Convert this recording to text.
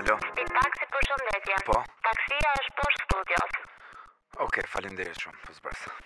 Alo. taksi për shëndetje. Po. Taksia është poshtë studios. Okej, okay, falenderoj shumë. Pozbrasa.